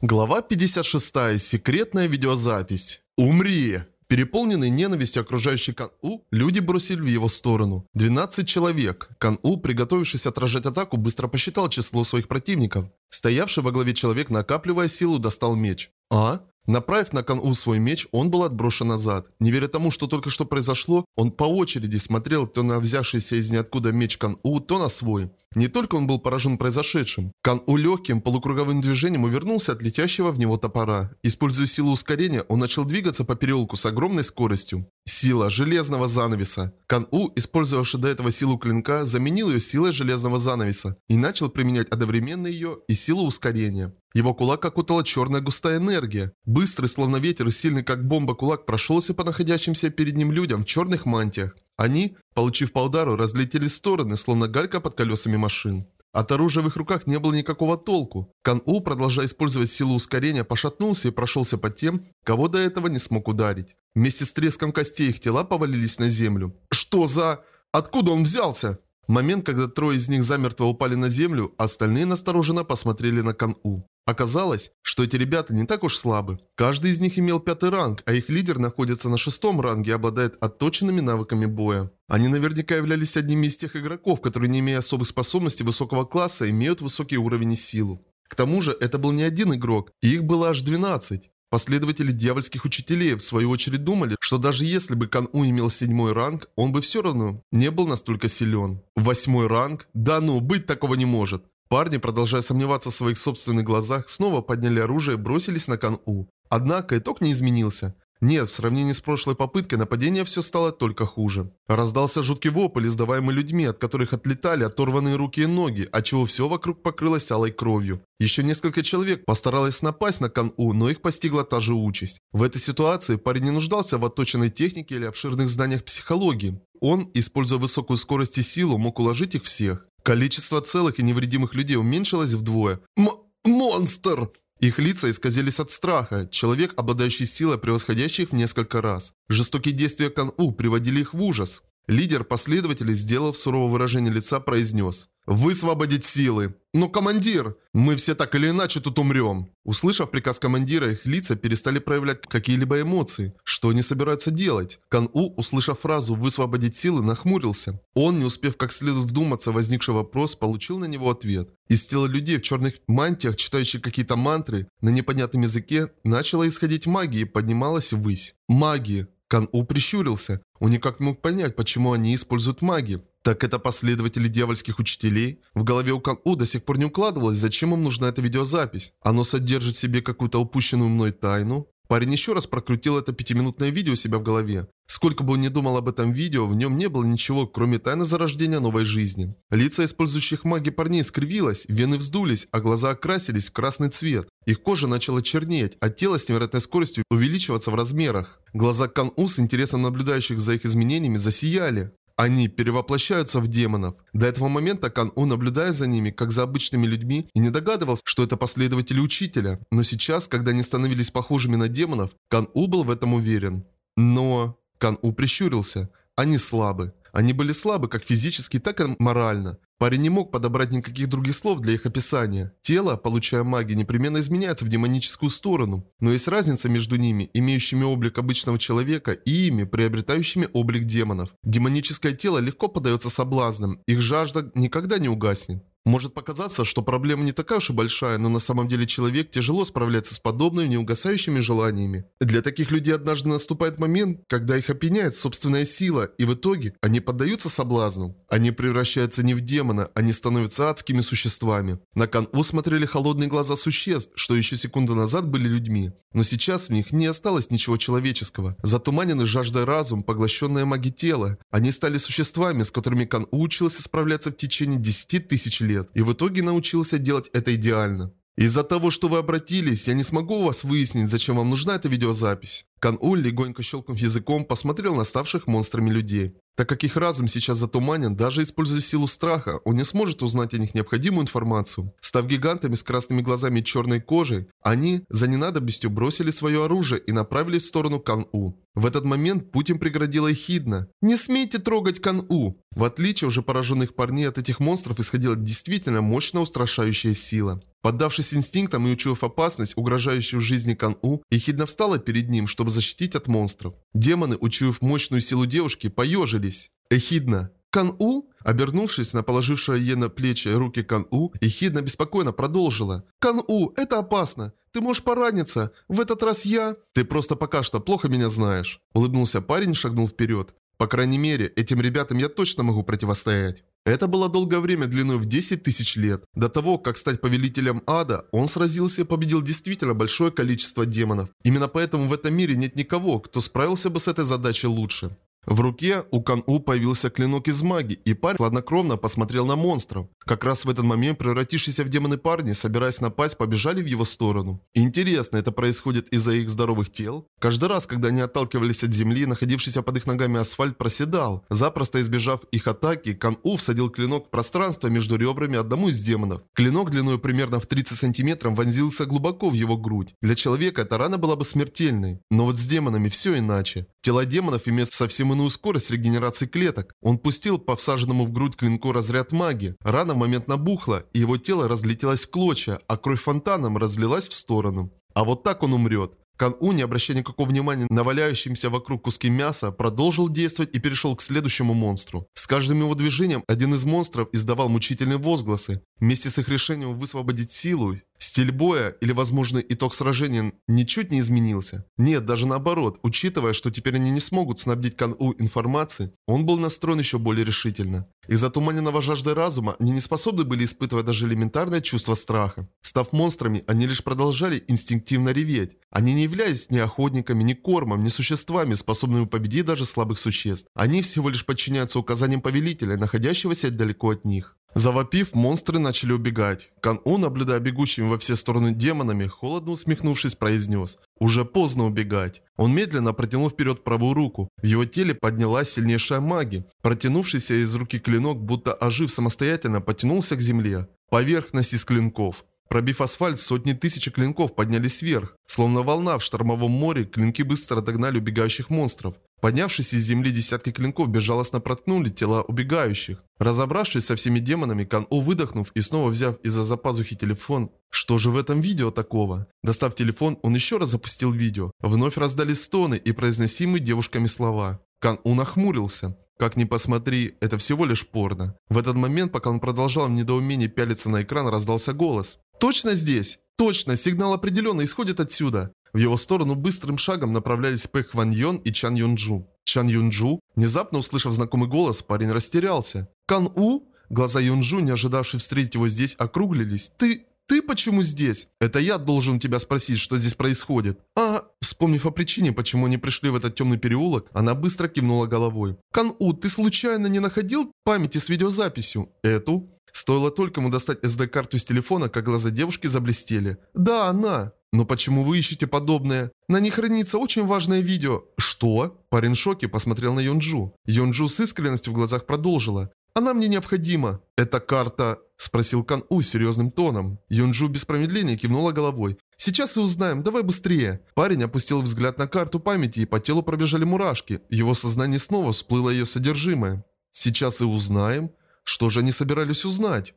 Глава 56. Секретная видеозапись. «Умри!» Переполненный ненавистью окружающий Кан-У, люди бросили в его сторону. 12 человек. Кан-У, приготовившись отражать атаку, быстро посчитал число своих противников. Стоявший во главе человек, накапливая силу, достал меч. «А?» Направив на Кан-У свой меч, он был отброшен назад. Не веря тому, что только что произошло, он по очереди смотрел то на взявшийся из ниоткуда меч Кан-У, то на свой. Не только он был поражен произошедшим. Кан-У легким полукруговым движением увернулся от летящего в него топора. Используя силу ускорения, он начал двигаться по переулку с огромной скоростью. Сила железного занавеса. Кан-У, использовавший до этого силу клинка, заменил ее силой железного занавеса и начал применять одновременно ее и силу ускорения. Его кулак окутала черная густая энергия. Быстрый, словно ветер, и сильный, как бомба, кулак прошелся по находящимся перед ним людям в черных мантиях. Они, получив по удару, разлетелись в стороны, словно галька под колесами машин. От оружия в их руках не было никакого толку. Кан-У, продолжая использовать силу ускорения, пошатнулся и прошелся по тем, кого до этого не смог ударить. Вместе с треском костей их тела повалились на землю. «Что за... Откуда он взялся?» В момент, когда трое из них замертво упали на землю, остальные настороженно посмотрели на Кан-У. Оказалось, что эти ребята не так уж слабы. Каждый из них имел пятый ранг, а их лидер находится на шестом ранге и обладает отточенными навыками боя. Они наверняка являлись одними из тех игроков, которые, не имея особых способностей высокого класса, имеют высокий уровень и силу. К тому же, это был не один игрок, их было аж 12. Последователи дьявольских учителей в свою очередь думали, что даже если бы Кан-У имел седьмой ранг, он бы все равно не был настолько силен. Восьмой ранг? Да ну, быть такого не может. Парни, продолжая сомневаться в своих собственных глазах, снова подняли оружие и бросились на Кан-У. Однако итог не изменился. Нет, в сравнении с прошлой попыткой нападения все стало только хуже. Раздался жуткий вопль, издаваемый людьми, от которых отлетали оторванные руки и ноги, отчего все вокруг покрылось алой кровью. Еще несколько человек постаралось напасть на Кан-У, но их постигла та же участь. В этой ситуации парень не нуждался в отточенной технике или обширных знаниях психологии. Он, используя высокую скорость и силу, мог уложить их всех. Количество целых и невредимых людей уменьшилось вдвое. М «Монстр!» Их лица исказились от страха, человек, обладающий силой, превосходящей их в несколько раз. Жестокие действия Кан-У приводили их в ужас. Лидер последователей, сделав суровое выражение лица, произнес «Высвободить силы!» «Но, командир, мы все так или иначе тут умрем!» Услышав приказ командира, их лица перестали проявлять какие-либо эмоции. Что они собираются делать? Кан-У, услышав фразу «высвободить силы», нахмурился. Он, не успев как следует вдуматься возникший вопрос, получил на него ответ. Из тела людей в черных мантиях, читающих какие-то мантры, на непонятном языке, начала исходить магия и поднималась ввысь. Магия. Кан-У прищурился. Он никак не мог понять, почему они используют магию. Так это последователи дьявольских учителей? В голове у Кан-У до сих пор не укладывалось, зачем им нужна эта видеозапись. Оно содержит в себе какую-то упущенную мной тайну? Парень еще раз прокрутил это пятиминутное видео у себя в голове. Сколько бы он ни думал об этом видео, в нем не было ничего, кроме тайны зарождения новой жизни. Лица использующих магии парней скривилось, вены вздулись, а глаза окрасились в красный цвет. Их кожа начала чернеть, а тело с невероятной скоростью увеличиваться в размерах. Глаза Кан-У с интересом наблюдающих за их изменениями засияли. Они перевоплощаются в демонов. До этого момента Кан-У, наблюдая за ними, как за обычными людьми, и не догадывался, что это последователи учителя. Но сейчас, когда они становились похожими на демонов, Кан-У был в этом уверен. Но... Кан-У прищурился. Они слабы. Они были слабы как физически, так и морально. Парень не мог подобрать никаких других слов для их описания. Тело, получая магию, непременно изменяется в демоническую сторону. Но есть разница между ними, имеющими облик обычного человека, и ими, приобретающими облик демонов. Демоническое тело легко поддается соблазнам, их жажда никогда не угаснет. Может показаться, что проблема не такая уж и большая, но на самом деле человек тяжело справляется с подобными неугасающими желаниями. Для таких людей однажды наступает момент, когда их опьяняет собственная сила, и в итоге они поддаются соблазну. Они превращаются не в демона, они становятся адскими существами. На Кан-У смотрели холодные глаза существ, что еще секунду назад были людьми. Но сейчас в них не осталось ничего человеческого. Затуманены жаждой разум, поглощенная магией тела. Они стали существами, с которыми Кан-У учился справляться в течение 10 тысяч лет лет, и в итоге научился делать это идеально. Из-за того, что вы обратились, я не смогу у вас выяснить, зачем вам нужна эта видеозапись. Кан-Уль, легонько щелкнув языком, посмотрел на ставших монстрами людей. Так как их разум сейчас затуманен, даже используя силу страха, он не сможет узнать о них необходимую информацию. Став гигантами с красными глазами и черной кожей, они за ненадобностью бросили свое оружие и направились в сторону Кан-У. В этот момент путь им преградила Эхидна. «Не смейте трогать Кан-У!» В отличие уже пораженных парней от этих монстров исходила действительно мощная устрашающая сила. Поддавшись инстинктам и учуяв опасность, угрожающую жизни Кан-У, Эхидна встала перед ним, чтобы защитить от монстров. Демоны, учуяв мощную силу девушки, поежились. Эхидна. Кан-У? Обернувшись на положившее ей на плечи руки Кан-У, Эхидна беспокойно продолжила. «Кан-У, это опасно. Ты можешь пораниться. В этот раз я...» «Ты просто пока что плохо меня знаешь». Улыбнулся парень и шагнул вперед. «По крайней мере, этим ребятам я точно могу противостоять». Это было долгое время длиной в 10 тысяч лет. До того, как стать повелителем ада, он сразился и победил действительно большое количество демонов. Именно поэтому в этом мире нет никого, кто справился бы с этой задачей лучше. В руке у Кан-У появился клинок из маги, и парень хладнокровно посмотрел на монстров. Как раз в этот момент превратившиеся в демоны парни, собираясь напасть, побежали в его сторону. Интересно, это происходит из-за их здоровых тел? Каждый раз, когда они отталкивались от земли, находившийся под их ногами асфальт проседал. Запросто избежав их атаки, Кан-У всадил клинок в пространство между ребрами одному из демонов. Клинок длиной примерно в 30 сантиметров вонзился глубоко в его грудь. Для человека эта рана была бы смертельной. Но вот с демонами все иначе. Тела демонов имеют совсем иную скорость регенерации клеток. Он пустил по всаженному в грудь клинку разряд магии. Рана в момент набухла, и его тело разлетелось в клочья, а кровь фонтаном разлилась в сторону. А вот так он умрет. Кан-У, не обращая никакого внимания на валяющимся вокруг куски мяса, продолжил действовать и перешел к следующему монстру. С каждым его движением один из монстров издавал мучительные возгласы. Вместе с их решением высвободить силу, стиль боя или возможный итог сражения ничуть не изменился. Нет, даже наоборот, учитывая, что теперь они не смогут снабдить Кан-У информацией, он был настроен еще более решительно. Из-за туманенного жажды разума они не способны были испытывать даже элементарное чувство страха. Став монстрами, они лишь продолжали инстинктивно реветь. Они не являлись ни охотниками, ни кормом, ни существами, способными победить даже слабых существ. Они всего лишь подчиняются указаниям повелителя, находящегося далеко от них. Завопив, монстры начали убегать. Кан-У, наблюдая бегущими во все стороны демонами, холодно усмехнувшись, произнес «Уже поздно убегать». Он медленно протянул вперед правую руку. В его теле поднялась сильнейшая магия. Протянувшийся из руки клинок, будто ожив самостоятельно, потянулся к земле. Поверхность из клинков. Пробив асфальт, сотни тысяч клинков поднялись вверх. Словно волна в штормовом море, клинки быстро догнали убегающих монстров. Поднявшись из земли, десятки клинков безжалостно проткнули тела убегающих. Разобравшись со всеми демонами, Кан-У выдохнув и снова взяв из-за запазухи телефон. Что же в этом видео такого? Достав телефон, он еще раз запустил видео. Вновь раздались стоны и произносимые девушками слова. Кан-У нахмурился. Как ни посмотри, это всего лишь порно. В этот момент, пока он продолжал в недоумении пялиться на экран, раздался голос. «Точно здесь? Точно, сигнал определенно исходит отсюда!» В его сторону быстрым шагом направлялись Пэх Ван Йон и Чан Юнджу. Чан Юнджу? Внезапно услышав знакомый голос, парень растерялся. «Кан У?» Глаза Юнджу, не ожидавшие встретить его здесь, округлились. «Ты... ты почему здесь?» «Это я должен тебя спросить, что здесь происходит». «А...» Вспомнив о причине, почему они пришли в этот темный переулок, она быстро кивнула головой. «Кан У, ты случайно не находил памяти с видеозаписью?» «Эту?» Стоило только ему достать SD-карту из телефона, как глаза девушки заблестели. «Да, она!» «Но почему вы ищете подобное? На ней хранится очень важное видео». «Что?» Парень шоке посмотрел на Йонджу. Йонджу с искренностью в глазах продолжила. «Она мне необходима». «Это карта...» Спросил Кан У серьезным тоном. Йонджу без промедления кивнула головой. «Сейчас и узнаем, давай быстрее!» Парень опустил взгляд на карту памяти, и по телу пробежали мурашки. Его сознании снова всплыло ее содержимое. «Сейчас и узнаем?» Что же они собирались узнать?